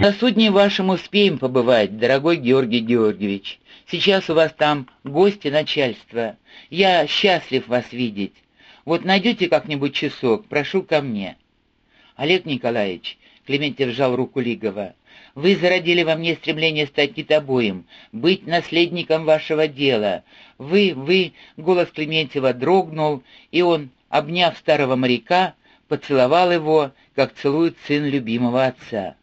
На судне вашем успеем побывать, дорогой Георгий Георгиевич. Сейчас у вас там гости начальства. Я счастлив вас видеть. Вот найдете как-нибудь часок, прошу ко мне. Олег Николаевич, Клементьев сжал руку Лигова, вы зародили во мне стремление стать китобоем, быть наследником вашего дела. Вы, вы...» — голос Клементьева дрогнул, и он, обняв старого моряка, поцеловал его, как целует сын любимого отца.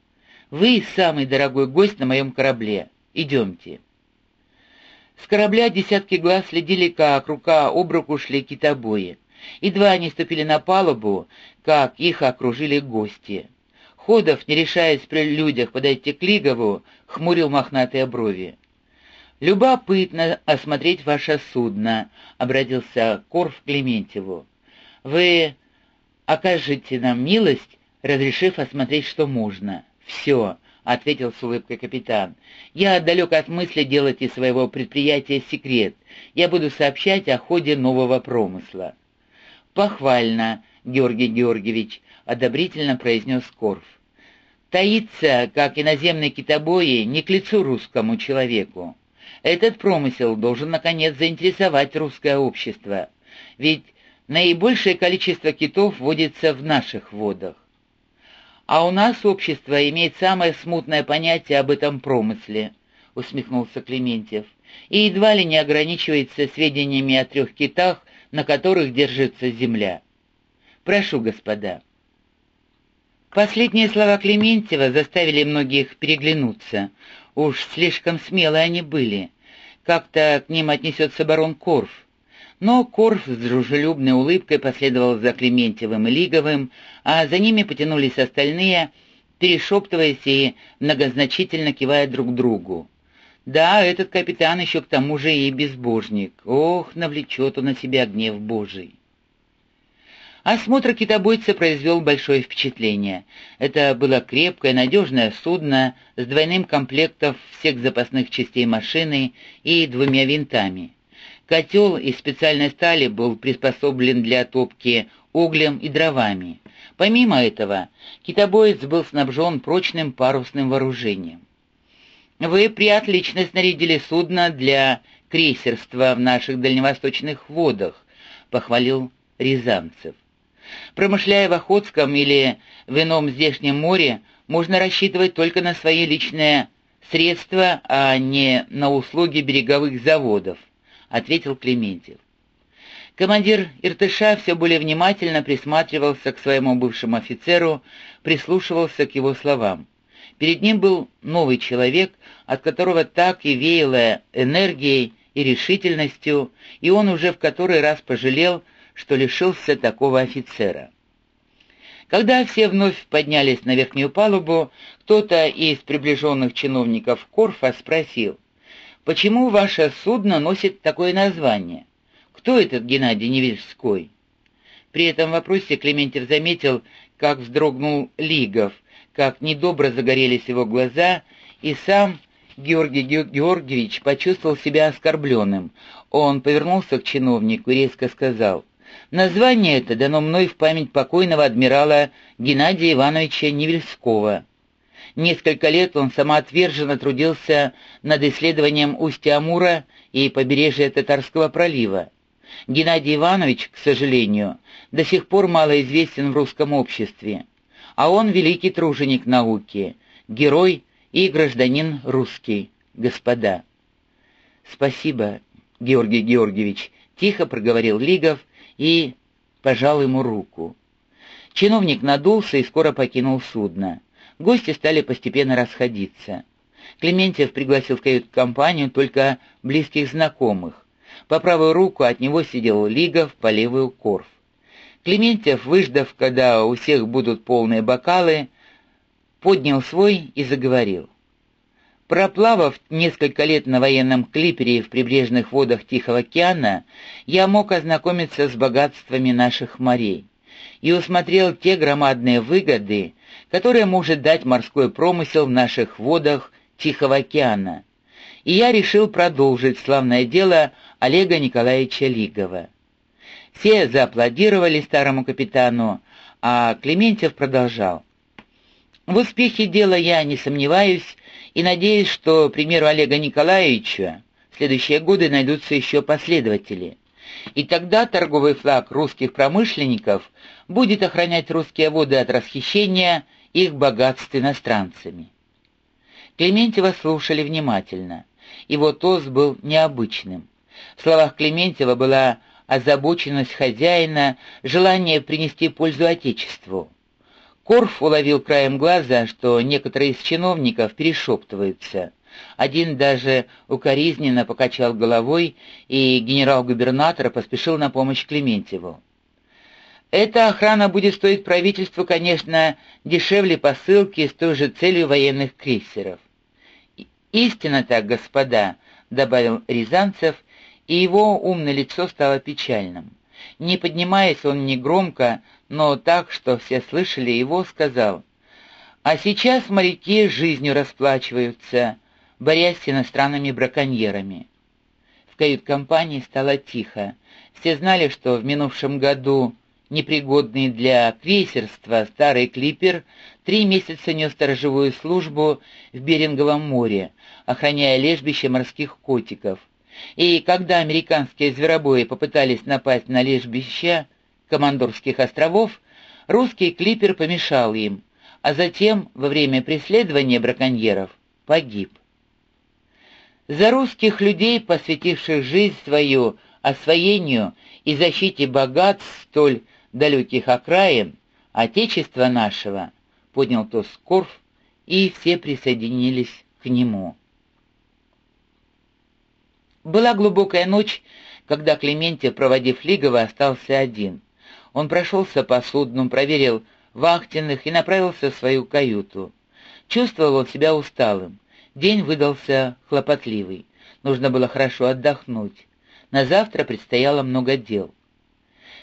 «Вы самый дорогой гость на моем корабле. Идемте». С корабля десятки глаз следили, как рука об руку шли китобои. Едва они ступили на палубу, как их окружили гости. Ходов, не решаясь при людях подойти к Лигову, хмурил мохнатые брови. «Любопытно осмотреть ваше судно», — обратился Корф к Клементьеву. «Вы окажете нам милость, разрешив осмотреть, что можно». «Все», — ответил с улыбкой капитан. «Я далек от мысли делать из своего предприятия секрет. Я буду сообщать о ходе нового промысла». «Похвально, Георгий Георгиевич», — одобрительно произнес Корф. Таиться, как иноземные китобои, не к лицу русскому человеку. Этот промысел должен, наконец, заинтересовать русское общество, ведь наибольшее количество китов водится в наших водах. А у нас общество имеет самое смутное понятие об этом промысле, усмехнулся Клементьев, и едва ли не ограничивается сведениями о трех китах, на которых держится земля. Прошу, господа. Последние слова Клементьева заставили многих переглянуться. Уж слишком смелые они были. Как-то к ним отнесется барон Корф. Но Корф с дружелюбной улыбкой последовал за Клементьевым и Лиговым, а за ними потянулись остальные, перешептываясь и многозначительно кивая друг другу. Да, этот капитан еще к тому же и безбожник. Ох, навлечет он на себя гнев Божий. Осмотр китобойца произвел большое впечатление. Это было крепкое, надежное судно с двойным комплектом всех запасных частей машины и двумя винтами. Котел из специальной стали был приспособлен для топки углем и дровами. Помимо этого, китобоец был снабжен прочным парусным вооружением. «Вы приотлично снарядили судно для крейсерства в наших дальневосточных водах», — похвалил Рязанцев. Промышляя в Охотском или в ином здешнем море, можно рассчитывать только на свои личные средства, а не на услуги береговых заводов», — ответил Клементьев. Командир Иртыша все более внимательно присматривался к своему бывшему офицеру, прислушивался к его словам. Перед ним был новый человек, от которого так и веяло энергией и решительностью, и он уже в который раз пожалел, что лишился такого офицера. Когда все вновь поднялись на верхнюю палубу, кто-то из приближенных чиновников Корфа спросил, «Почему ваше судно носит такое название? Кто этот Геннадий Невельской?» При этом вопросе Клементьев заметил, как вздрогнул Лигов, как недобро загорелись его глаза, и сам Георгий Георгиевич почувствовал себя оскорбленным. Он повернулся к чиновнику и резко сказал, Название это дано мной в память покойного адмирала Геннадия Ивановича Невельского. Несколько лет он самоотверженно трудился над исследованием устья Амура и побережья Татарского пролива. Геннадий Иванович, к сожалению, до сих пор мало известен в русском обществе, а он великий труженик науки, герой и гражданин русский, господа. «Спасибо, Георгий Георгиевич», — тихо проговорил Лигов, и пожал ему руку. Чиновник надулся и скоро покинул судно. Гости стали постепенно расходиться. Клементьев пригласил в кают-компанию только близких знакомых. По правую руку от него сидел Лигов, по левую — Корф. Клементьев, выждав, когда у всех будут полные бокалы, поднял свой и заговорил. Проплавав несколько лет на военном клипере в прибрежных водах Тихого океана, я мог ознакомиться с богатствами наших морей и усмотрел те громадные выгоды, которые может дать морской промысел в наших водах Тихого океана. И я решил продолжить славное дело Олега Николаевича Лигова. Все зааплодировали старому капитану, а Клементьев продолжал. В успехе дела я не сомневаюсь и надеюсь, что, к примеру Олега Николаевича, в следующие годы найдутся еще последователи. И тогда торговый флаг русских промышленников будет охранять русские воды от расхищения их богатств иностранцами. Клементьева слушали внимательно. Его тост был необычным. В словах Клементьева была озабоченность хозяина, желание принести пользу Отечеству. Корф уловил краем глаза, что некоторые из чиновников перешептываются. Один даже укоризненно покачал головой, и генерал-губернатор поспешил на помощь Клементьеву. Эта охрана будет стоить правительству, конечно, дешевле посылки с той же целью военных крейсеров. «Истинно так, господа», — добавил Рязанцев, и его умное лицо стало печальным. Не поднимаясь, он негромко, но так, что все слышали его, сказал, «А сейчас моряки жизнью расплачиваются, борясь с иностранными браконьерами». В кают-компании стало тихо. Все знали, что в минувшем году непригодный для крейсерства старый клипер три месяца нес сторожевую службу в Беринговом море, охраняя лежбище морских котиков. И когда американские зверобои попытались напасть на лежбище Командорских островов, русский клипер помешал им, а затем, во время преследования браконьеров, погиб. За русских людей, посвятивших жизнь свою освоению и защите богатств столь далеких окраин, Отечества нашего, поднял Тоскорф, и все присоединились к нему. Была глубокая ночь, когда Клементьев, проводив Лигова, остался один. Он прошелся по судну, проверил вахтенных и направился в свою каюту. Чувствовал он себя усталым. День выдался хлопотливый. Нужно было хорошо отдохнуть. На завтра предстояло много дел.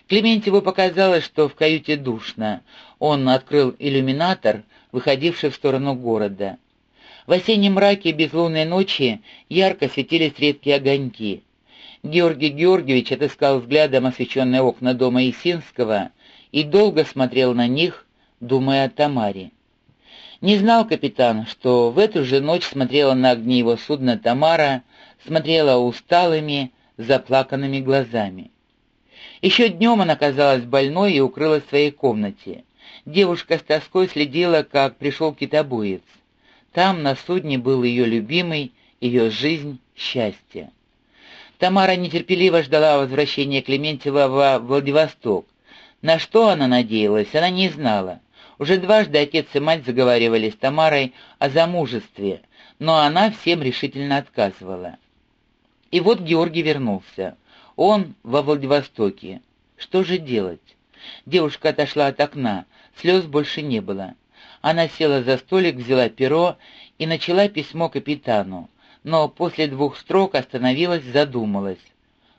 Клементьеву показалось, что в каюте душно. Он открыл иллюминатор, выходивший в сторону города. В осеннем мраке безлунной ночи ярко светились редкие огоньки. Георгий Георгиевич отыскал взглядом освещенные окна дома Исинского и долго смотрел на них, думая о Тамаре. Не знал капитан, что в эту же ночь смотрела на огни его судна Тамара, смотрела усталыми, заплаканными глазами. Еще днем она казалась больной и укрылась в своей комнате. Девушка с тоской следила, как пришел китобоец. Там на судне был ее любимый, ее жизнь, счастье. Тамара нетерпеливо ждала возвращения Клементьева во Владивосток. На что она надеялась, она не знала. Уже дважды отец и мать заговаривали с Тамарой о замужестве, но она всем решительно отказывала. И вот Георгий вернулся. Он во Владивостоке. Что же делать? Девушка отошла от окна, слез больше не было. Она села за столик, взяла перо и начала письмо капитану, но после двух строк остановилась, задумалась.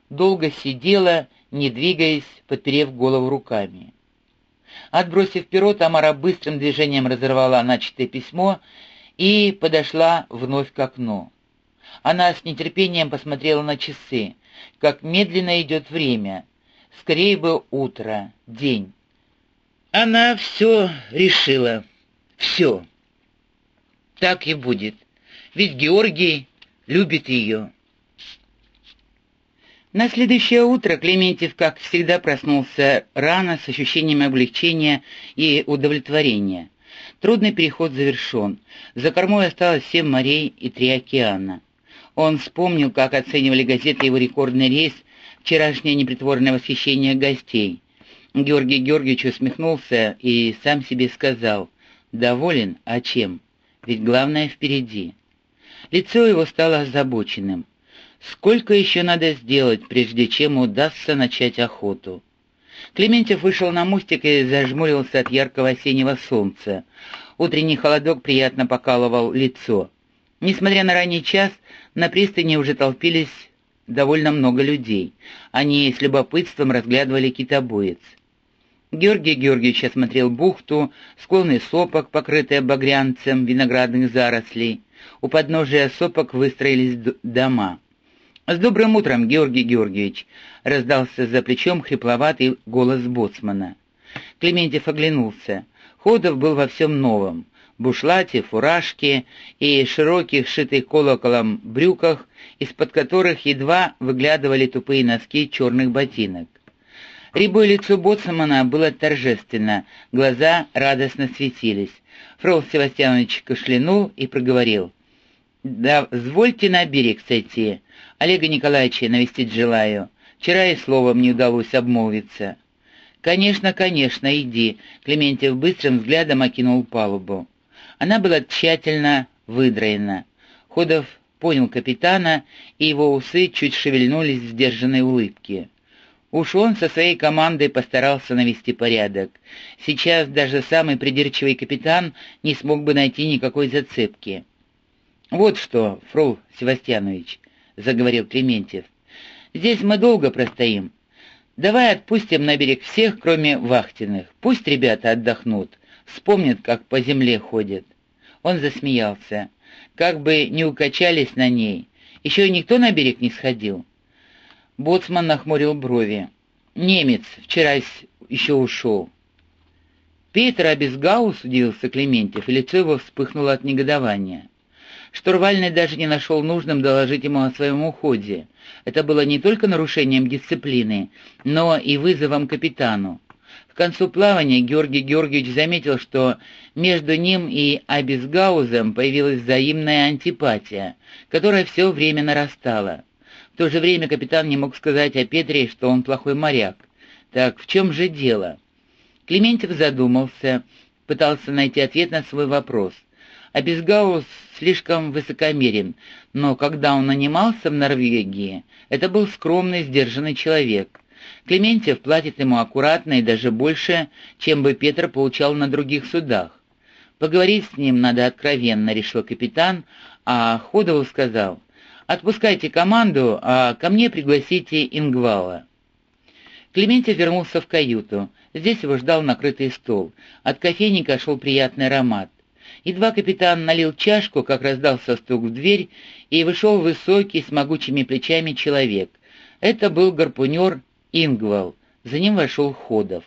Долго сидела, не двигаясь, подперев голову руками. Отбросив перо, Тамара быстрым движением разорвала начатое письмо и подошла вновь к окну. Она с нетерпением посмотрела на часы, как медленно идет время. Скорее бы утро, день. Она все решила. Все. Так и будет. Ведь Георгий любит ее. На следующее утро Клементьев, как всегда, проснулся рано с ощущением облегчения и удовлетворения. Трудный переход завершен. За кормой осталось семь морей и три океана. Он вспомнил, как оценивали газеты его рекордный рейс, вчерашнее непритворное восхищение гостей. Георгий Георгиевич усмехнулся и сам себе сказал, Доволен? А чем? Ведь главное впереди. Лицо его стало озабоченным. Сколько еще надо сделать, прежде чем удастся начать охоту? Клементьев вышел на мостик и зажмурился от яркого осеннего солнца. Утренний холодок приятно покалывал лицо. Несмотря на ранний час, на пристани уже толпились довольно много людей. Они с любопытством разглядывали китобоец. Георгий Георгиевич осмотрел бухту, склоны сопок, покрытые багрянцем виноградных зарослей. У подножия сопок выстроились дома. «С добрым утром, Георгий Георгиевич!» — раздался за плечом хрипловатый голос боцмана. Клементьев оглянулся. Ходов был во всем новом. Бушлате, фуражке и широких, шитых колоколом брюках, из-под которых едва выглядывали тупые носки черных ботинок. Рябое лицо боцмана было торжественно, глаза радостно светились. Фрол Севастьянович кашлянул и проговорил. «Да, звольте на берег сойти. Олега Николаевича навестить желаю. Вчера и словом не удалось обмолвиться». «Конечно, конечно, иди», — Клементьев быстрым взглядом окинул палубу. Она была тщательно выдраена. Ходов понял капитана, и его усы чуть шевельнулись в сдержанной улыбке. Уж он со своей командой постарался навести порядок. Сейчас даже самый придирчивый капитан не смог бы найти никакой зацепки. «Вот что, фрол Севастьянович», — заговорил Клементьев, — «здесь мы долго простоим. Давай отпустим на берег всех, кроме вахтенных. Пусть ребята отдохнут, вспомнят, как по земле ходят». Он засмеялся. «Как бы не укачались на ней. Еще никто на берег не сходил». Боцман нахмурил брови. «Немец вчера еще ушел». «Петр Абисгаус», — удивился Клементьев, и лицо его вспыхнуло от негодования. Штурвальный даже не нашел нужным доложить ему о своем уходе. Это было не только нарушением дисциплины, но и вызовом капитану. К концу плавания Георгий Георгиевич заметил, что между ним и Абисгаузом появилась взаимная антипатия, которая все время нарастала. В то же время капитан не мог сказать о Петре, что он плохой моряк. Так в чем же дело? Клементьев задумался, пытался найти ответ на свой вопрос. А Безгаус слишком высокомерен, но когда он нанимался в Норвегии, это был скромный, сдержанный человек. Клементьев платит ему аккуратно и даже больше, чем бы Петр получал на других судах. Поговорить с ним надо откровенно, решил капитан, а Ходову сказал, Отпускайте команду, а ко мне пригласите Ингвала». Клементьев вернулся в каюту. Здесь его ждал накрытый стол. От кофейника шел приятный аромат. Едва капитан налил чашку, как раздался стук в дверь, и вышел высокий, с могучими плечами человек. Это был гарпунер Ингвал. За ним вошел Ходов.